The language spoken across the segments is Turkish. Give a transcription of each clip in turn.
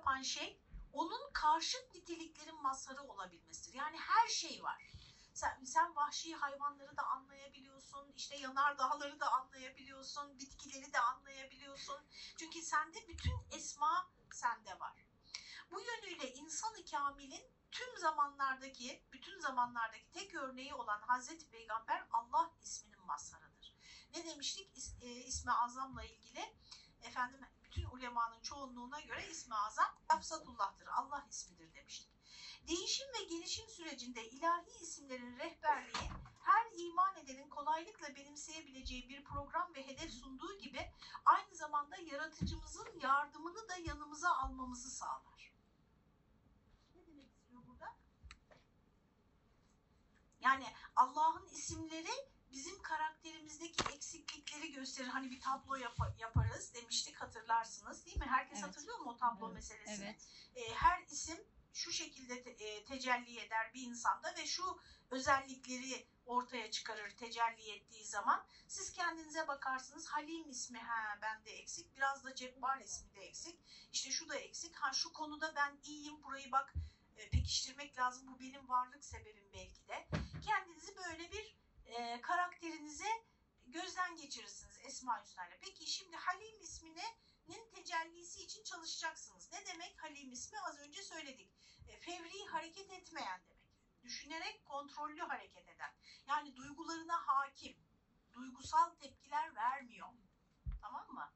yapan şey onun karşıt niteliklerin mazharı olabilmesidir. Yani her şey var. Sen, sen vahşi hayvanları da anlayabiliyorsun, işte yanar dağları da anlayabiliyorsun, bitkileri de anlayabiliyorsun. Çünkü sende bütün esma sende var. Bu yönüyle insan-ı kamilin tüm zamanlardaki, bütün zamanlardaki tek örneği olan Hazreti Peygamber Allah isminin mazharıdır. Ne demiştik İs, e, ismi azamla ilgili? Efendim bütün ulemanın çoğunluğuna göre ismi azam Lafzatullah'tır, Allah ismidir demiştik. Değişim ve gelişim sürecinde ilahi isimlerin rehberliği her iman edenin kolaylıkla benimseyebileceği bir program ve hedef sunduğu gibi aynı zamanda yaratıcımızın yardımını da yanımıza almamızı sağlar. Ne demek istiyor burada? Yani Allah'ın isimleri bizim karakterimizdeki eksiklikleri gösterir. Hani bir tablo yap- yaparız demiştik hatırlarsınız değil mi? Herkes Evet. hatırlıyor mu o tablo Evet. meselesini? Evet. E, her isim şu şekilde te- e, tecelli eder bir insanda ve şu özellikleri ortaya çıkarır tecelli ettiği zaman. Siz kendinize bakarsınız Halim ismi ha bende eksik biraz da Cebbar ismi de eksik. İşte şu da eksik. Ha şu konuda ben iyiyim burayı bak e, pekiştirmek lazım. Bu benim varlık sebebim belki de. Kendinizi böyle bir e, karakterinize gözden geçirirsiniz Esma Hüsna'yla. Peki şimdi Halim isminin tecellisi için çalışacaksınız. Ne demek Halim ismi? Az önce söyledik. E, fevri hareket etmeyen demek. Düşünerek kontrollü hareket eden. Yani duygularına hakim. Duygusal tepkiler vermiyor. Tamam mı?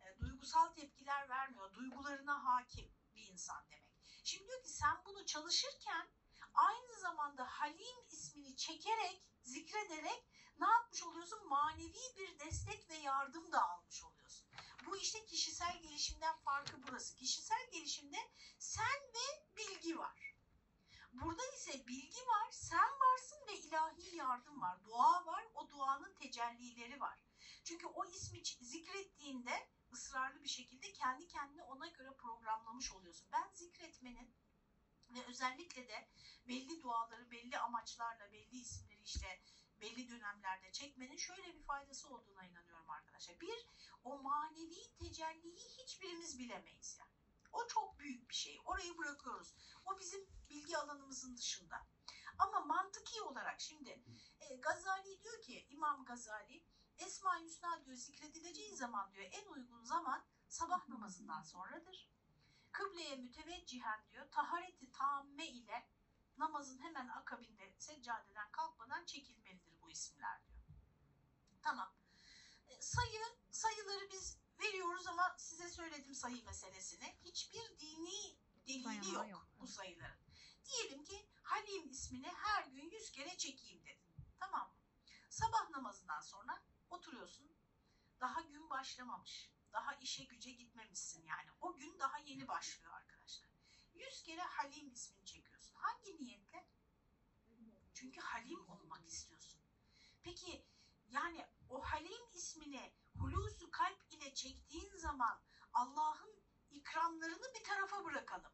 E, duygusal tepkiler vermiyor. Duygularına hakim bir insan demek. Şimdi diyor ki sen bunu çalışırken aynı zamanda Halim ismini çekerek, zikrederek ne yapmış oluyorsun? Manevi bir destek ve yardım da almış oluyorsun. Bu işte kişisel gelişimden farkı burası. Kişisel gelişimde sen ve bilgi var. Burada ise bilgi var, sen varsın ve ilahi yardım var. Dua var, o duanın tecellileri var. Çünkü o ismi zikrettiğinde ısrarlı bir şekilde kendi kendine ona göre programlamış oluyorsun. Ben zikretmenin ve özellikle de belli duaları belli amaçlarla belli isimleri işte belli dönemlerde çekmenin şöyle bir faydası olduğuna inanıyorum arkadaşlar. Bir, o manevi tecelliyi hiçbirimiz bilemeyiz yani. O çok büyük bir şey. Orayı bırakıyoruz. O bizim bilgi alanımızın dışında. Ama mantıki olarak şimdi e, Gazali diyor ki İmam Gazali Esma-i Hüsna diyor zikredileceği zaman diyor en uygun zaman sabah namazından sonradır. Kıbleye müteveccihen diyor tahareti tamme ile namazın hemen akabinde seccadeden kalkmadan çekilmelidir bu isimler diyor. Tamam. E, sayı sayıları biz veriyoruz ama size söyledim sayı meselesini. Hiçbir dini delili yok, yok, bu sayıların. Diyelim ki Halim ismini her gün 100 kere çekeyim dedim. Tamam mı? Sabah namazından sonra oturuyorsun. Daha gün başlamamış. Daha işe güce gitmemişsin yani. O gün daha yeni başlıyor arkadaşlar. 100 kere Halim ismini çekiyorsun. Hangi niyetle? Çünkü Halim olmak istiyorsun. Peki yani o Halim ismini hulusu kalp ile çektiğin zaman Allah'ın ikramlarını bir tarafa bırakalım.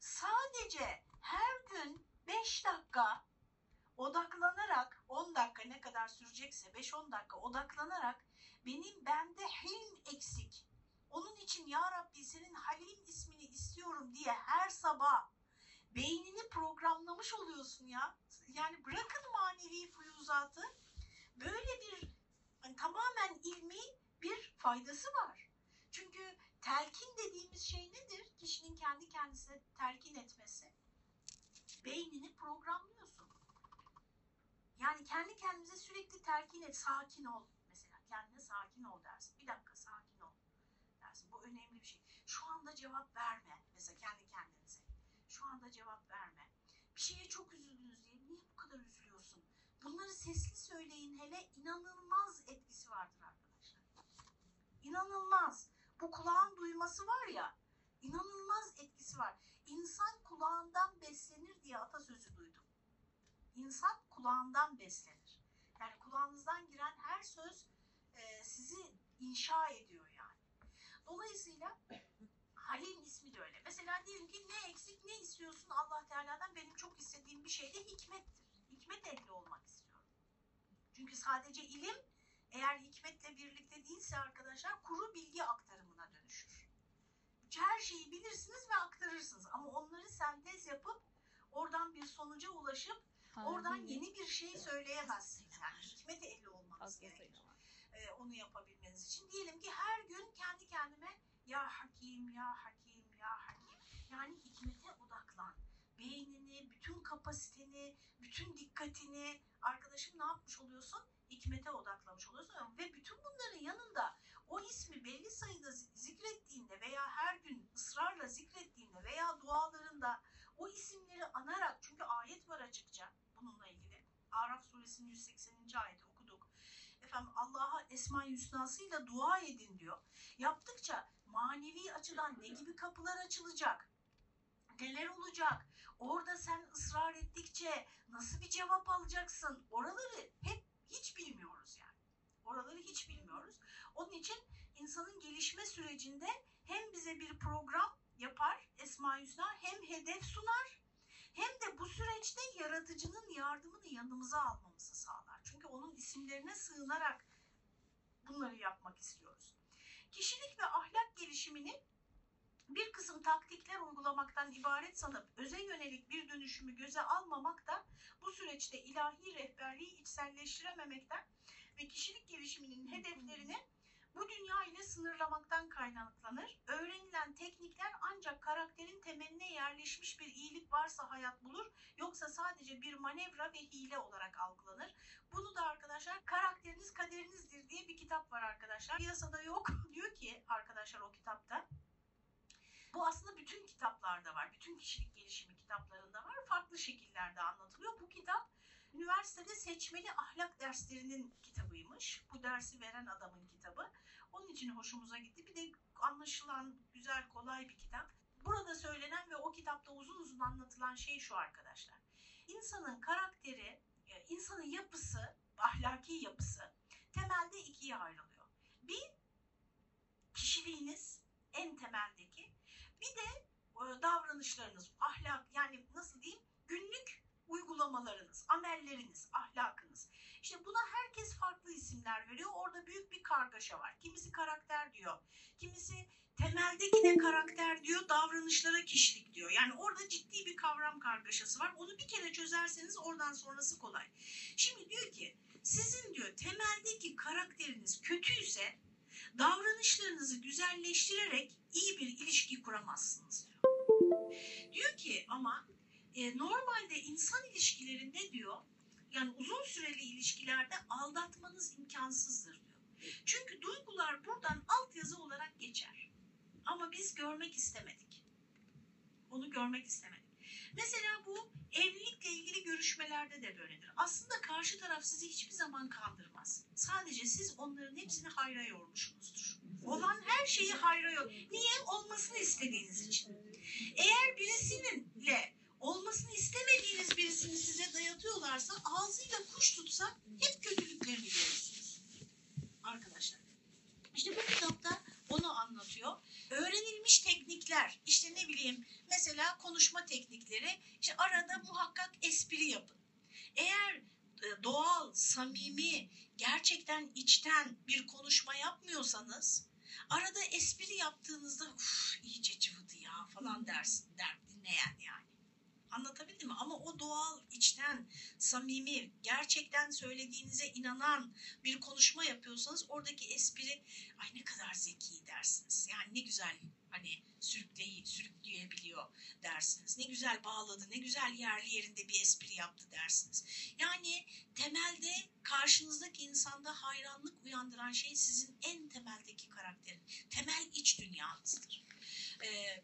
Sadece her gün 5 dakika odaklanarak 10 dakika ne kadar sürecekse 5-10 dakika odaklanarak benim bende hilm eksik. Onun için ya Rabbi senin Halim ismini istiyorum diye her sabah beynini programlamış oluyorsun ya. Yani bırakın manevi fuyuzatı. Böyle bir hani tamamen ilmi bir faydası var. Çünkü telkin dediğimiz şey nedir? Kişinin kendi kendisine telkin etmesi. Beynini programlıyorsun. Yani kendi kendimize sürekli telkin et, sakin ol. Sakin ol dersin. Bir dakika sakin ol dersin. Bu önemli bir şey. Şu anda cevap verme. Mesela kendi kendinize. Şu anda cevap verme. Bir şeye çok üzüldünüz diye niye bu kadar üzülüyorsun? Bunları sesli söyleyin hele inanılmaz etkisi vardır arkadaşlar. İnanılmaz. Bu kulağın duyması var ya inanılmaz etkisi var. İnsan kulağından beslenir diye atasözü duydum. İnsan kulağından beslenir. Yani kulağınızdan giren her söz e, sizi inşa ediyor yani. Dolayısıyla Halim ismi de öyle. Mesela diyelim ki ne eksik ne istiyorsun Allah Teala'dan benim çok istediğim bir şey de hikmettir. Hikmet ehli olmak istiyorum. Çünkü sadece ilim eğer hikmetle birlikte değilse arkadaşlar kuru bilgi aktarımına dönüşür. Her şeyi bilirsin bilirsiniz ve aktarırsınız. Ama onları sentez yapıp oradan bir sonuca ulaşıp oradan yeni bir şey söyleyemezsiniz. Yani hikmet ehli olmanız gerekir. Ee, onu yapabilmeniz için. Diyelim ki her gün kendi kendime ya hakim, ya hakim, ya hakim. Yani hikmete odaklan. Beynini, bütün kapasiteni, bütün dikkatini arkadaşım ne yapmış oluyorsun? Hikmete odaklamış oluyorsun. Ve bütün bunların yanında o ismi belli sayıda zikrettiğinde veya her gün ısrarla zikrettiğinde veya dualarında o isimleri anarak çünkü ayet var açıkça bununla ilgili. Araf suresinin 180. ayeti Efendim Allah'a Esma-i Hüsna'sıyla dua edin diyor. Yaptıkça manevi açıdan ne gibi kapılar açılacak? Neler olacak? Orada sen ısrar ettikçe nasıl bir cevap alacaksın? Oraları hep hiç bilmiyoruz yani. Oraları hiç bilmiyoruz. Onun için insanın gelişme sürecinde hem bize bir program yapar Esma Hüsna hem hedef sunar hem de bu süreçte yaratıcının yardımını yanımıza almamızı sağlar. Çünkü onun isimlerine sığınarak bunları yapmak istiyoruz. Kişilik ve ahlak gelişimini bir kısım taktikler uygulamaktan ibaret sanıp öze yönelik bir dönüşümü göze almamak da bu süreçte ilahi rehberliği içselleştirememekten ve kişilik gelişiminin hedeflerini bu dünya ile sınırlamaktan kaynaklanır. Öğrenilen teknikler ancak karakterin temeline yerleşmiş bir iyilik varsa hayat bulur, yoksa sadece bir manevra ve hile olarak algılanır. Bunu da arkadaşlar karakteriniz kaderinizdir diye bir kitap var arkadaşlar. Piyasada yok diyor ki arkadaşlar o kitapta. Bu aslında bütün kitaplarda var. Bütün kişilik gelişimi kitaplarında var. Farklı şekillerde anlatılıyor. Bu kitap üniversitede seçmeli ahlak derslerinin kitabıymış. Bu dersi veren adamın kitabı. Onun için hoşumuza gitti. Bir de anlaşılan güzel, kolay bir kitap. Burada söylenen ve o kitapta uzun uzun anlatılan şey şu arkadaşlar. İnsanın karakteri, e, insanın yapısı, ahlaki yapısı temelde ikiye ayrılıyor. Bir, kişiliğiniz en temeldeki. Bir de e, davranışlarınız, ahlak yani nasıl diyeyim günlük amelleriniz, ahlakınız. İşte buna herkes farklı isimler veriyor. Orada büyük bir kargaşa var. Kimisi karakter diyor. Kimisi temeldekine karakter diyor, davranışlara kişilik diyor. Yani orada ciddi bir kavram kargaşası var. Onu bir kere çözerseniz oradan sonrası kolay. Şimdi diyor ki sizin diyor temeldeki karakteriniz kötüyse davranışlarınızı güzelleştirerek iyi bir ilişki kuramazsınız diyor. Diyor ki ama e, normalde insan ilişkilerinde diyor yani uzun süreli ilişkilerde aldatmanız imkansızdır diyor. Çünkü duygular buradan altyazı olarak geçer. Ama biz görmek istemedik. Onu görmek istemedik. Mesela bu evlilikle ilgili görüşmelerde de böyledir. Aslında karşı taraf sizi hiçbir zaman kandırmaz. Sadece siz onların hepsini hayra yormuşsunuzdur. Olan her şeyi hayra yor. Niye? Olmasını istediğiniz için. Eğer birisininle olmasını istemediğiniz birisini size dayatıyorlarsa ağzıyla kuş tutsa hep kötülüklerini görürsünüz. Arkadaşlar. İşte bu kitapta onu anlatıyor. Öğrenilmiş teknikler, işte ne bileyim mesela konuşma teknikleri, işte arada muhakkak espri yapın. Eğer e, doğal, samimi, gerçekten içten bir konuşma yapmıyorsanız arada espri yaptığınızda iyice cıvıdı ya falan dersin, der dinleyen yani. Anlatabildim mi? Ama o doğal, içten, samimi, gerçekten söylediğinize inanan bir konuşma yapıyorsanız oradaki espri ay ne kadar zeki dersiniz. Yani ne güzel hani sürükleyi, sürükleyebiliyor dersiniz. Ne güzel bağladı, ne güzel yerli yerinde bir espri yaptı dersiniz. Yani temelde karşınızdaki insanda hayranlık uyandıran şey sizin en temeldeki karakterin, temel iç dünyanızdır. Ee,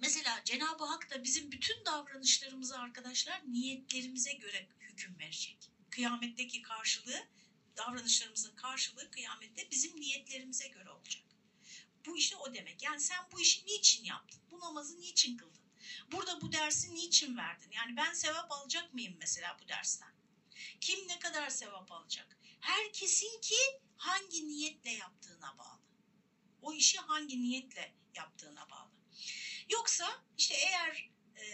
Mesela Cenab-ı Hak da bizim bütün davranışlarımızı arkadaşlar niyetlerimize göre hüküm verecek. Kıyametteki karşılığı, davranışlarımızın karşılığı kıyamette bizim niyetlerimize göre olacak. Bu işte o demek. Yani sen bu işi niçin yaptın? Bu namazı niçin kıldın? Burada bu dersi niçin verdin? Yani ben sevap alacak mıyım mesela bu dersten? Kim ne kadar sevap alacak? Herkesin ki hangi niyetle yaptığına bağlı. O işi hangi niyetle yaptığına bağlı. Yoksa işte eğer e,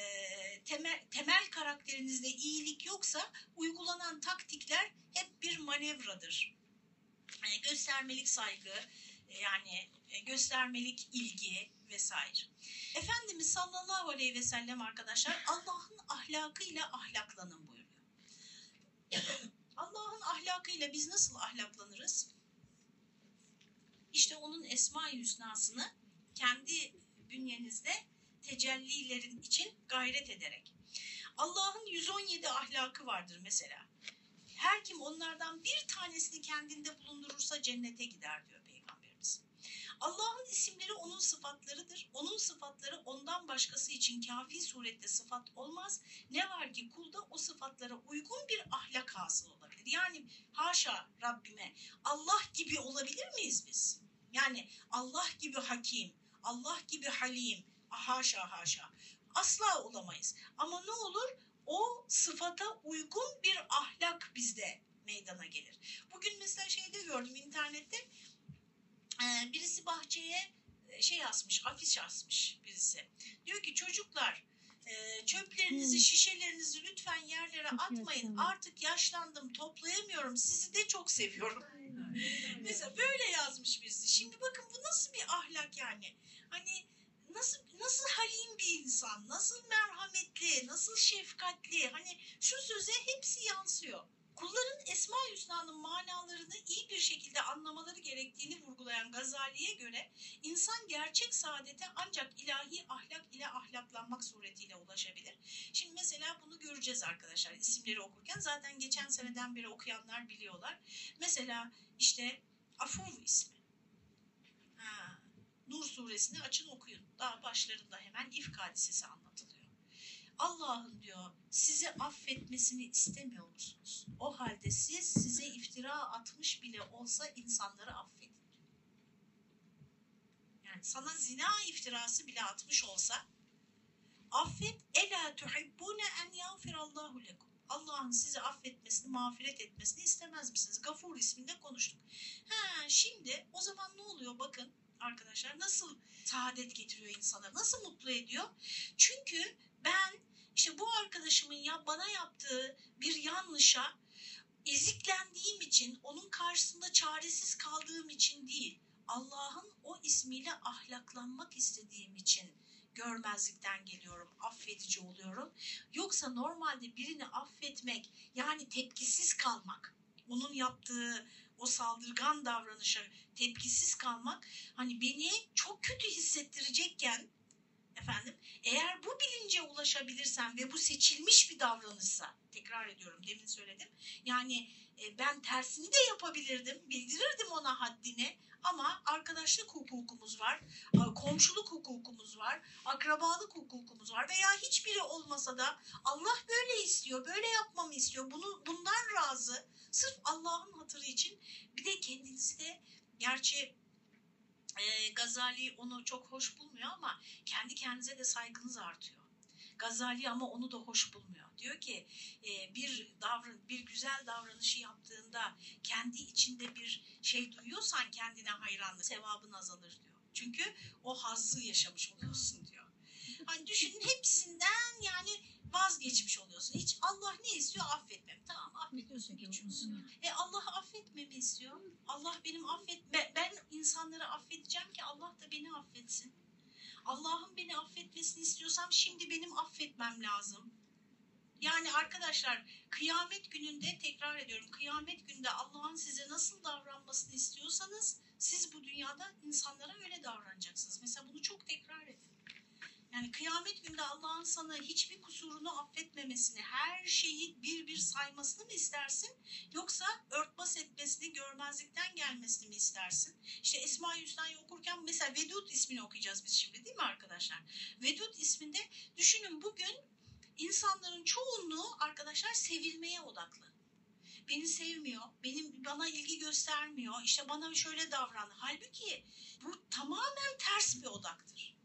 temel, temel karakterinizde iyilik yoksa uygulanan taktikler hep bir manevradır. Yani göstermelik saygı, yani e, göstermelik ilgi vesaire. Efendimiz sallallahu aleyhi ve sellem arkadaşlar Allah'ın ahlakıyla ahlaklanın buyuruyor. Allah'ın ahlakıyla biz nasıl ahlaklanırız? İşte onun Esma-i Hüsna'sını kendi bünyenizde tecellilerin için gayret ederek. Allah'ın 117 ahlakı vardır mesela. Her kim onlardan bir tanesini kendinde bulundurursa cennete gider diyor Peygamberimiz. Allah'ın isimleri onun sıfatlarıdır. Onun sıfatları ondan başkası için kafi surette sıfat olmaz. Ne var ki kulda o sıfatlara uygun bir ahlak hasıl olabilir. Yani haşa Rabbime Allah gibi olabilir miyiz biz? Yani Allah gibi hakim, Allah gibi halim, haşa haşa. Asla olamayız. Ama ne olur? O sıfata uygun bir ahlak bizde meydana gelir. Bugün mesela şeyde gördüm internette e, birisi bahçeye e, şey asmış, afiş asmış birisi. Diyor ki çocuklar e, çöplerinizi, Hmm. şişelerinizi lütfen yerlere atmayın. Artık yaşlandım, toplayamıyorum. Sizi de çok seviyorum. Mesela böyle yazmış birisi. Şimdi bakın bu nasıl bir ahlak yani? Hani nasıl nasıl halim bir insan, nasıl merhametli, nasıl şefkatli. Hani şu söze hepsi yansıyor. Kulların Esma-i Hüsna'nın manalarını iyi bir şekilde anlamaları gerektiğini vurgulayan Gazali'ye göre insan gerçek saadete ancak ilahi ahlak ile ahlaklanmak suretiyle ulaşabilir. Şimdi mesela bunu göreceğiz arkadaşlar isimleri okurken. Zaten geçen seneden beri okuyanlar biliyorlar. Mesela işte Afuv ismi. Ha, Nur suresini açın okuyun. Daha başlarında hemen ifk hadisesi anlatılıyor. Allah'ın diyor sizi affetmesini istemiyor musunuz? O halde siz size iftira atmış bile olsa insanları affedin. Yani sana zina iftirası bile atmış olsa affet ela tuhibbune en yağfirallahu lekum. Allah'ın sizi affetmesini, mağfiret etmesini istemez misiniz? Gafur isminde konuştuk. Ha, şimdi o zaman ne oluyor bakın arkadaşlar nasıl saadet getiriyor insanları, nasıl mutlu ediyor? Çünkü ben işte bu arkadaşımın ya bana yaptığı bir yanlışa eziklendiğim için, onun karşısında çaresiz kaldığım için değil, Allah'ın o ismiyle ahlaklanmak istediğim için görmezlikten geliyorum, affedici oluyorum. Yoksa normalde birini affetmek yani tepkisiz kalmak, onun yaptığı o saldırgan davranışa tepkisiz kalmak hani beni çok kötü hissettirecekken efendim eğer bu bilince ulaşabilirsem ve bu seçilmiş bir davranışsa tekrar ediyorum demin söyledim yani ben tersini de yapabilirdim bildirirdim ona haddini ama arkadaşlık hukukumuz var komşuluk hukukumuz var akrabalık hukukumuz var veya hiçbiri olmasa da Allah böyle istiyor böyle yapmamı istiyor bunu bundan razı sırf Allah'ın hatırı için bir de kendinizi de gerçi e, Gazali onu çok hoş bulmuyor ama kendi kendinize de saygınız artıyor. Gazali ama onu da hoş bulmuyor. Diyor ki e, bir davran bir güzel davranışı yaptığında kendi içinde bir şey duyuyorsan kendine hayranlık sevabın azalır diyor. Çünkü o hazzı yaşamış oluyorsun diyor. Hani düşünün hepsinden yani vazgeçmiş oluyorsun. Hiç Allah ne istiyor? Affetmem. Tamam affediyorsun geçiyorsun. E Allah affetmemi istiyor. Allah benim affet ben, ben insanları affedeceğim ki Allah da beni affetsin. Allah'ın beni affetmesini istiyorsam şimdi benim affetmem lazım. Yani arkadaşlar kıyamet gününde tekrar ediyorum kıyamet gününde Allah'ın size nasıl davranmasını istiyorsanız siz bu dünyada insanlara öyle davranacaksınız. Mesela bunu çok tekrar edin. Yani kıyamet günde Allah'ın sana hiçbir kusurunu affetmemesini, her şeyi bir bir saymasını mı istersin? Yoksa örtbas etmesini, görmezlikten gelmesini mi istersin? İşte Esma-i Hüsna'yı okurken mesela Vedud ismini okuyacağız biz şimdi değil mi arkadaşlar? Vedud isminde düşünün bugün insanların çoğunluğu arkadaşlar sevilmeye odaklı. Beni sevmiyor, benim bana ilgi göstermiyor, işte bana şöyle davran. Halbuki bu tamamen ters bir odaktır.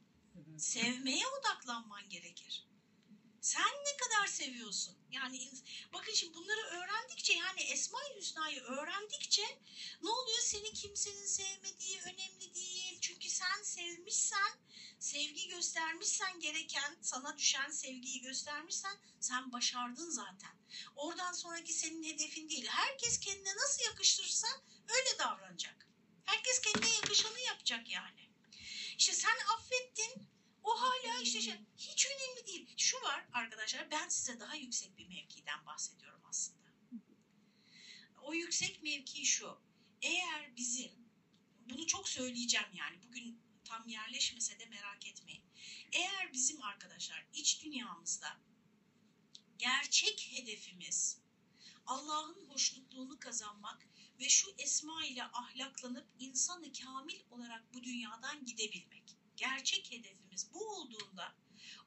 Sevmeye odaklanman gerekir. Sen ne kadar seviyorsun? Yani bakın şimdi bunları öğrendikçe yani Esma-i Hüsna'yı öğrendikçe ne oluyor? Seni kimsenin sevmediği önemli değil. Çünkü sen sevmişsen, sevgi göstermişsen gereken, sana düşen sevgiyi göstermişsen sen başardın zaten. Oradan sonraki senin hedefin değil. Herkes kendine nasıl yakıştırırsa öyle davranacak. Herkes kendine yakışanı yapacak yani. İşte sen affettin. O hala işte şey, hiç önemli değil. Şu var arkadaşlar ben size daha yüksek bir mevkiden bahsediyorum aslında. O yüksek mevki şu. Eğer bizim bunu çok söyleyeceğim yani bugün tam yerleşmese de merak etmeyin. Eğer bizim arkadaşlar iç dünyamızda gerçek hedefimiz Allah'ın hoşnutluğunu kazanmak ve şu esma ile ahlaklanıp insanı kamil olarak bu dünyadan gidebilmek. Gerçek hedefimiz bu olduğunda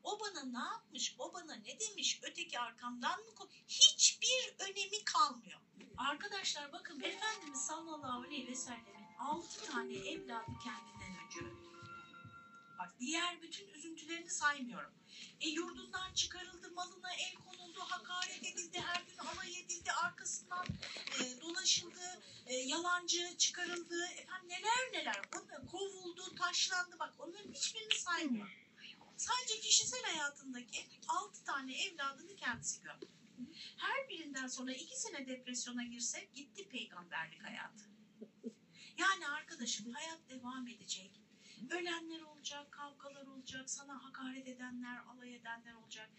o bana ne yapmış, o bana ne demiş, öteki arkamdan mı? Hiçbir önemi kalmıyor. Arkadaşlar bakın Efendimiz sallallahu aleyhi ve sellemin altı tane evladı. Bak diğer bütün üzüntülerini saymıyorum. E yurdundan çıkarıldı, malına el konuldu, hakaret edildi, her gün alay edildi, arkasından e, dolaşıldı, e, yalancı çıkarıldı, efendim neler neler, Onlar kovuldu, taşlandı bak onların hiçbirini saymıyorum. Sadece kişisel hayatındaki altı tane evladını kendisi gördü. Her birinden sonra iki sene depresyona girse gitti peygamberlik hayatı. Yani arkadaşım hayat devam edecek. Ölenler olacak, kavgalar olacak, sana hakaret edenler, alay edenler olacak.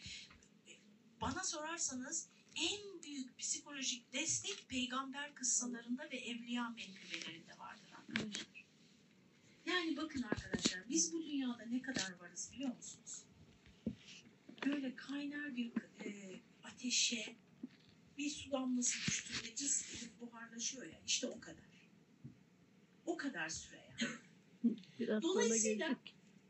Bana sorarsanız en büyük psikolojik destek peygamber kıssalarında ve evliya menkıbelerinde vardır arkadaşlar. Yani bakın arkadaşlar biz bu dünyada ne kadar varız biliyor musunuz? Böyle kaynar bir e, ateşe bir su damlası düştüğünde cız buharlaşıyor ya işte o kadar. O kadar süre yani. Biraz Dolayısıyla-.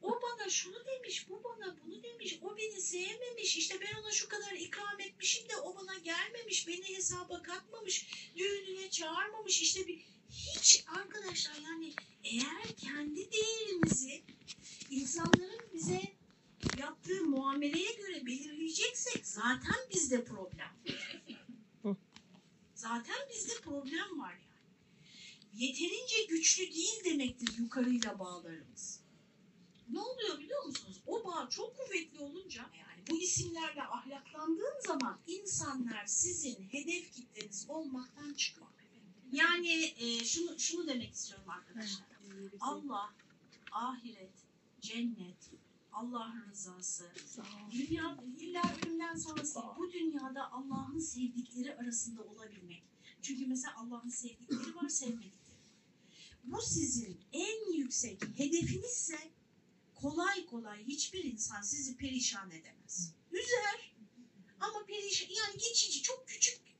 O bana şunu demiş, bu bana bunu demiş, o beni sevmemiş, işte ben ona şu kadar ikram etmişim de o bana gelmemiş, beni hesaba katmamış, düğününe çağırmamış, işte bir... Hiç arkadaşlar yani eğer kendi değerimizi insanların bize yaptığı muameleye göre belirleyeceksek zaten bizde problem. Zaten bizde problem var yani. Yeterince güçlü değil demektir yukarıyla bağlarımız. Ne oluyor biliyor musunuz? O bağ çok kuvvetli olunca yani bu isimlerle ahlaklandığın zaman insanlar sizin hedef kitleniz olmaktan çıkıyor. Yani e, şunu şunu demek istiyorum arkadaşlar. Allah, ahiret, cennet, Allah'ın rızası, dünya illa ölümden sonrası bu dünyada Allah'ın sevdikleri arasında olabilmek. Çünkü mesela Allah'ın sevdikleri var, sevmedikleri. Bu sizin en yüksek hedefinizse kolay kolay hiçbir insan sizi perişan edemez. Üzer ama perişan yani geçici çok küçük